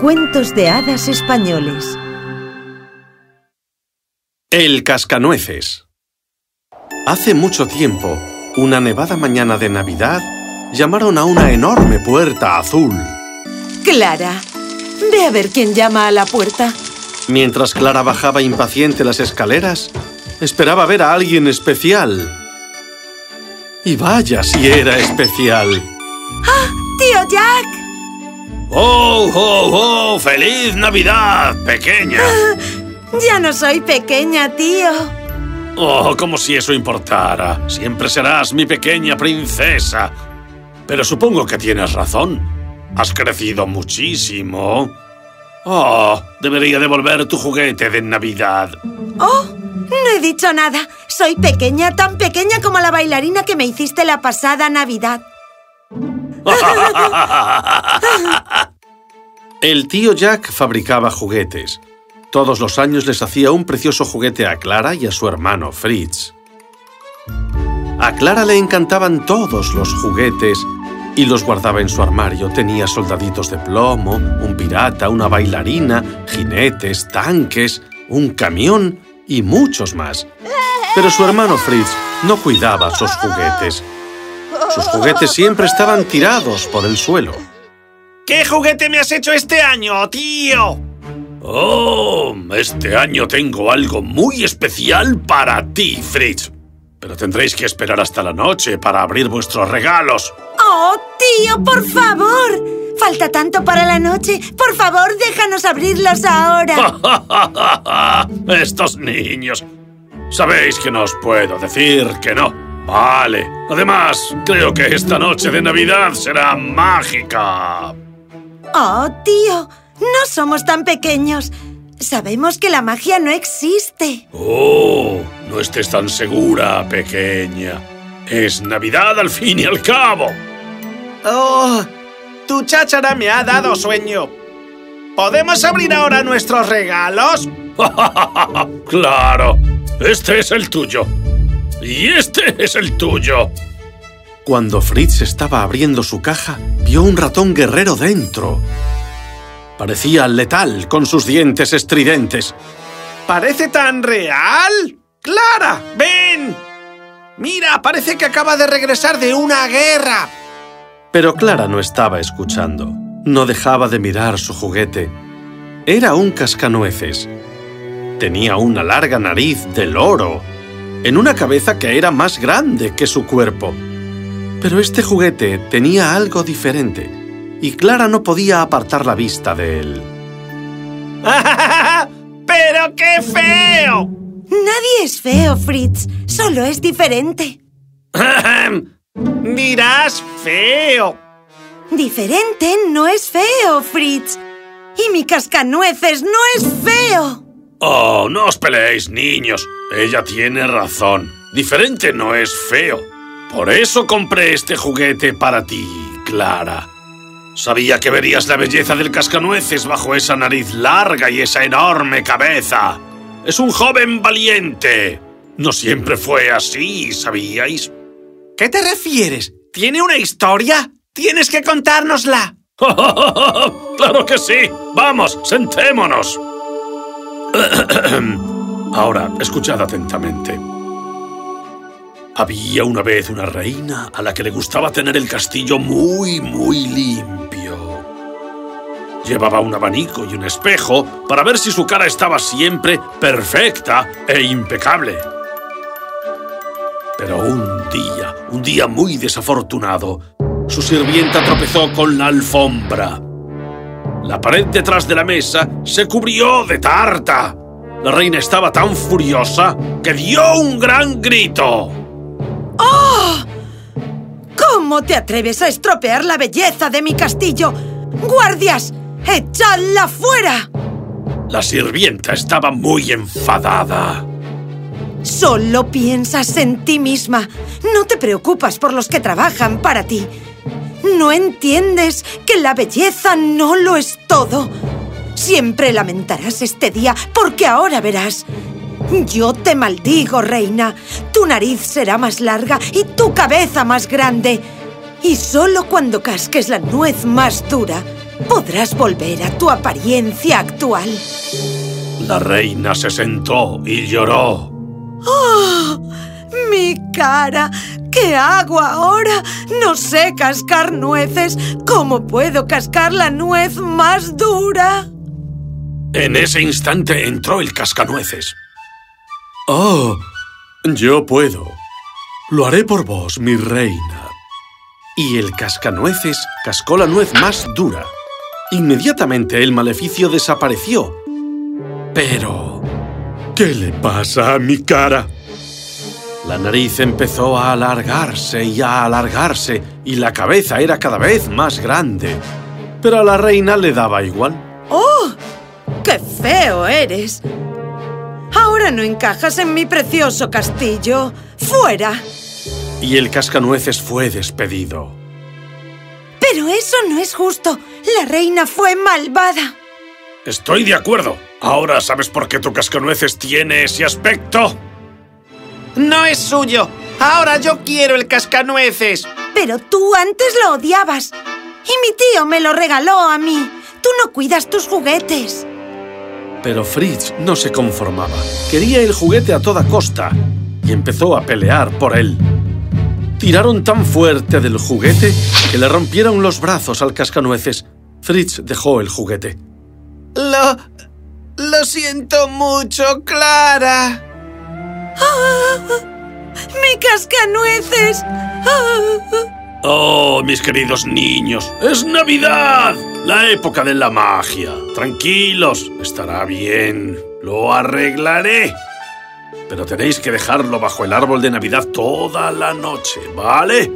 Cuentos de hadas españoles. El cascanueces. Hace mucho tiempo, una nevada mañana de Navidad, llamaron a una enorme puerta azul. Clara, ve a ver quién llama a la puerta. Mientras Clara bajaba impaciente las escaleras, esperaba ver a alguien especial. Y vaya si era especial. ¡Ah, tío Jack! ¡Oh, oh, oh! ¡Feliz Navidad, pequeña! Ya no soy pequeña, tío. Oh, como si eso importara. Siempre serás mi pequeña princesa. Pero supongo que tienes razón. Has crecido muchísimo. Oh, debería devolver tu juguete de Navidad. Oh, no he dicho nada. Soy pequeña, tan pequeña como la bailarina que me hiciste la pasada Navidad. El tío Jack fabricaba juguetes. Todos los años les hacía un precioso juguete a Clara y a su hermano Fritz. A Clara le encantaban todos los juguetes y los guardaba en su armario. Tenía soldaditos de plomo, un pirata, una bailarina, jinetes, tanques, un camión y muchos más. Pero su hermano Fritz no cuidaba sus juguetes. Sus juguetes siempre estaban tirados por el suelo. ¿Qué juguete me has hecho este año, tío? Oh, este año tengo algo muy especial para ti, Fritz. Pero tendréis que esperar hasta la noche para abrir vuestros regalos. ¡Oh, tío, por favor! Falta tanto para la noche. Por favor, déjanos abrirlos ahora. Estos niños. Sabéis que no os puedo decir que no. Vale. Además, creo que esta noche de Navidad será mágica. Oh, tío, no somos tan pequeños. Sabemos que la magia no existe. Oh, no estés tan segura, pequeña. Es Navidad al fin y al cabo. Oh, tu cháchara me ha dado sueño. ¿Podemos abrir ahora nuestros regalos? ¡Claro! Este es el tuyo. Y este es el tuyo. Cuando Fritz estaba abriendo su caja, vio un ratón guerrero dentro. Parecía letal con sus dientes estridentes. ¿Parece tan real? ¡Clara! ¡Ven! Mira, parece que acaba de regresar de una guerra. Pero Clara no estaba escuchando. No dejaba de mirar su juguete. Era un cascanueces. Tenía una larga nariz de loro, en una cabeza que era más grande que su cuerpo. Pero este juguete tenía algo diferente, y Clara no podía apartar la vista de él. ¡Pero qué feo! Nadie es feo, Fritz. Solo es diferente. Dirás feo. Diferente no es feo, Fritz. Y mi cascanueces no es feo. Oh, no os peleéis, niños. Ella tiene razón. Diferente no es feo. Por eso compré este juguete para ti, Clara. Sabía que verías la belleza del cascanueces bajo esa nariz larga y esa enorme cabeza. Es un joven valiente. No siempre fue así, ¿sabíais? ¿Qué te refieres? ¿Tiene una historia? Tienes que contárnosla. ¡Claro que sí! ¡Vamos, sentémonos! Ahora, escuchad atentamente. Había una vez una reina a la que le gustaba tener el castillo muy, muy limpio. Llevaba un abanico y un espejo para ver si su cara estaba siempre perfecta e impecable. Pero un día, un día muy desafortunado, su sirvienta tropezó con la alfombra. La pared detrás de la mesa se cubrió de tarta. La reina estaba tan furiosa que dio un gran grito. ¡Oh! ¿Cómo te atreves a estropear la belleza de mi castillo? ¡Guardias! ¡Echadla fuera! La sirvienta estaba muy enfadada. Solo piensas en ti misma. No te preocupas por los que trabajan para ti. ¿No entiendes que la belleza no lo es todo? Siempre lamentarás este día porque ahora verás. Yo te maldigo, reina. Tu nariz será más larga y tu cabeza más grande. Y solo cuando casques la nuez más dura, podrás volver a tu apariencia actual. La reina se sentó y lloró. ¡Oh! ¡Mi cara! ¿Qué hago ahora? No sé cascar nueces. ¿Cómo puedo cascar la nuez más dura? En ese instante entró el cascanueces. ¡Oh! Yo puedo. Lo haré por vos, mi reina. Y el cascanueces cascó la nuez más dura. Inmediatamente el maleficio desapareció. Pero... ¿Qué le pasa a mi cara? La nariz empezó a alargarse y a alargarse, y la cabeza era cada vez más grande. Pero a la reina le daba igual. ¡Oh! ¡Qué feo eres! Ahora no encajas en mi precioso castillo. ¡Fuera! Y el cascanueces fue despedido. Pero eso no es justo. La reina fue malvada. Estoy de acuerdo. Ahora sabes por qué tu cascanueces tiene ese aspecto. No es suyo. Ahora yo quiero el cascanueces. Pero tú antes lo odiabas. Y mi tío me lo regaló a mí. Tú no cuidas tus juguetes. Pero Fritz no se conformaba. Quería el juguete a toda costa y empezó a pelear por él. Tiraron tan fuerte del juguete que le rompieron los brazos al cascanueces. Fritz dejó el juguete. Lo... Lo siento mucho, Clara. ¡Mi cascanueces! Oh, mis queridos niños, es Navidad, la época de la magia. Tranquilos, estará bien, lo arreglaré. Pero tenéis que dejarlo bajo el árbol de Navidad toda la noche, ¿vale?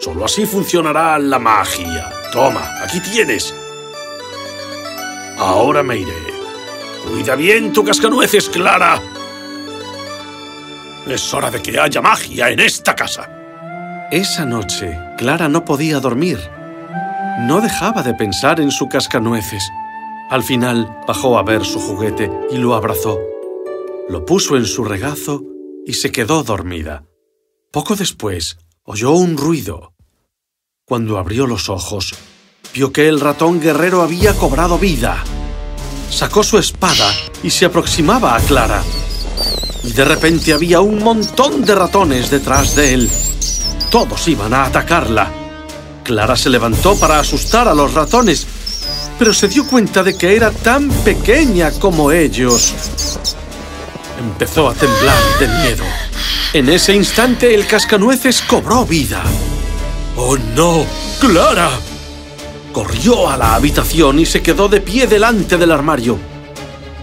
Solo así funcionará la magia. Toma, aquí tienes. Ahora me iré. Cuida bien tu cascanueces, Clara. Es hora de que haya magia en esta casa. Esa noche, Clara no podía dormir. No dejaba de pensar en su cascanueces. Al final, bajó a ver su juguete y lo abrazó. Lo puso en su regazo y se quedó dormida. Poco después, oyó un ruido. Cuando abrió los ojos, vio que el ratón guerrero había cobrado vida. Sacó su espada y se aproximaba a Clara. Y de repente había un montón de ratones detrás de él. Todos iban a atacarla. Clara se levantó para asustar a los ratones, pero se dio cuenta de que era tan pequeña como ellos. Empezó a temblar de miedo. En ese instante el cascanueces cobró vida. ¡Oh, no! ¡Clara! Corrió a la habitación y se quedó de pie delante del armario.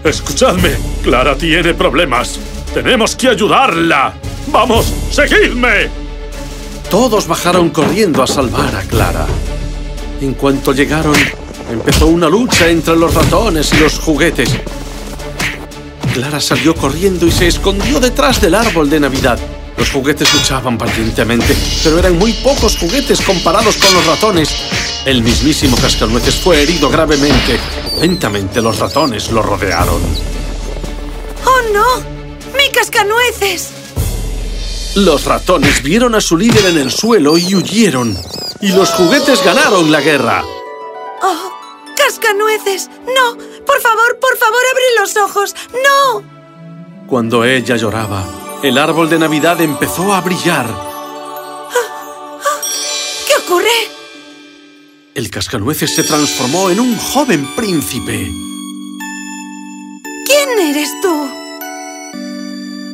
Escuchadme, Clara tiene problemas. Tenemos que ayudarla. ¡Vamos, seguidme! Todos bajaron corriendo a salvar a Clara. En cuanto llegaron, empezó una lucha entre los ratones y los juguetes. Clara salió corriendo y se escondió detrás del árbol de Navidad. Los juguetes luchaban pacientemente, pero eran muy pocos juguetes comparados con los ratones. El mismísimo Cascanueces fue herido gravemente. Lentamente los ratones lo rodearon. ¡Oh, no! ¡Mi cascanueces! Los ratones vieron a su líder en el suelo y huyeron. Y los juguetes ganaron la guerra. ¡Oh! ¡Cascanueces! ¡No! ¡Por favor, por favor, abre los ojos! ¡No! Cuando ella lloraba, el árbol de Navidad empezó a brillar. ¿Qué ocurre? El cascanueces se transformó en un joven príncipe. ¿Quién eres tú?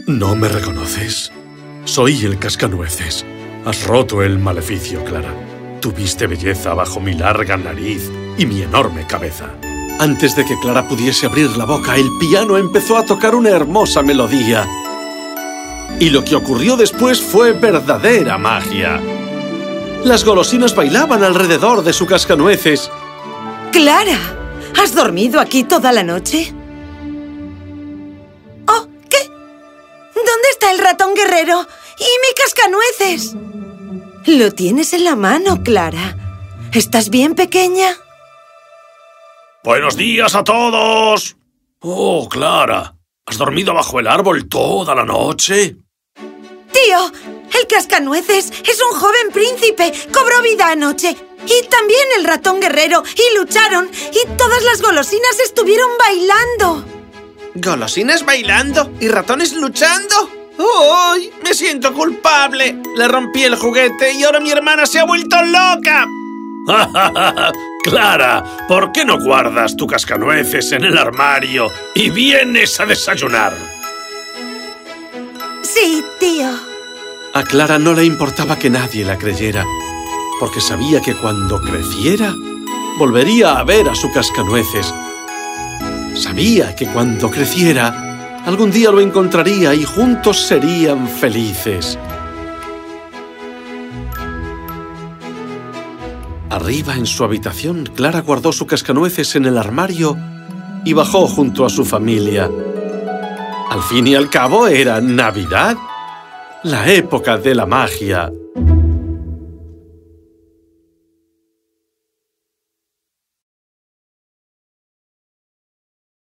¿No me reconoces? Soy el cascanueces. Has roto el maleficio, Clara. Tuviste belleza bajo mi larga nariz y mi enorme cabeza. Antes de que Clara pudiese abrir la boca, el piano empezó a tocar una hermosa melodía. Y lo que ocurrió después fue verdadera magia. Las golosinas bailaban alrededor de su cascanueces. Clara, ¿has dormido aquí toda la noche? ¿Y mi cascanueces? Lo tienes en la mano, Clara. ¿Estás bien, pequeña? ¡Buenos días a todos! Oh, Clara, ¿has dormido bajo el árbol toda la noche? ¡Tío! El cascanueces es un joven príncipe. Cobró vida anoche. Y también el ratón guerrero, y lucharon, y todas las golosinas estuvieron bailando. ¿Golosinas bailando y ratones luchando? ¡Uy! Me siento culpable. Le rompí el juguete y ahora mi hermana se ha vuelto loca. Clara, ¿por qué no guardas tu cascanueces en el armario y vienes a desayunar? Sí, tío. A Clara no le importaba que nadie la creyera, porque sabía que cuando creciera, volvería a ver a su cascanueces. Sabía que cuando creciera, algún día lo encontraría y juntos serían felices. Arriba en su habitación, Clara guardó su cascanueces en el armario y bajó junto a su familia. Al fin y al cabo era Navidad, la época de la magia